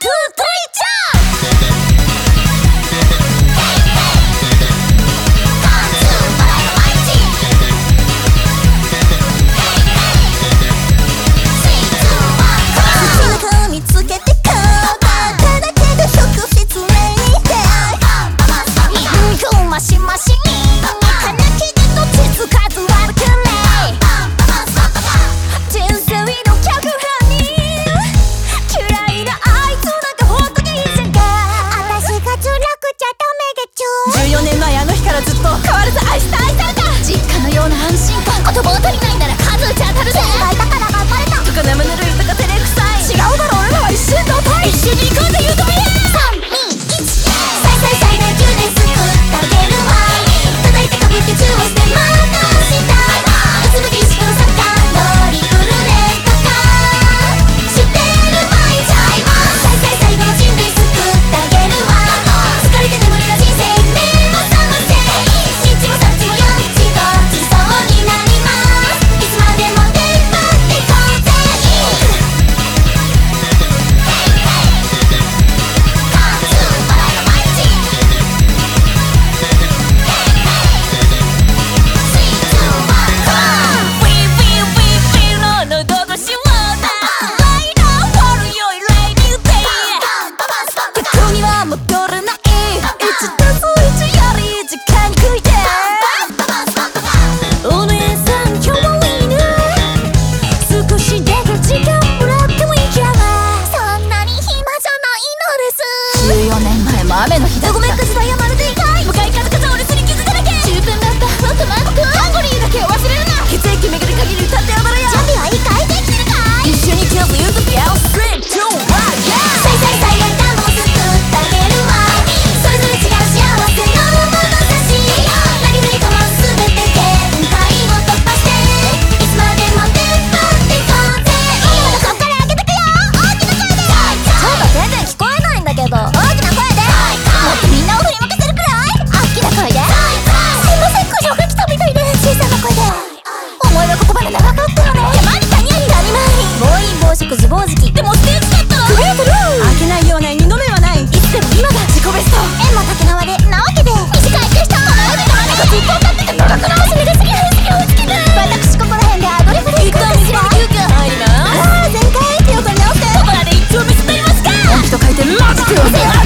two, three. ごめックスダイヤマン fucking!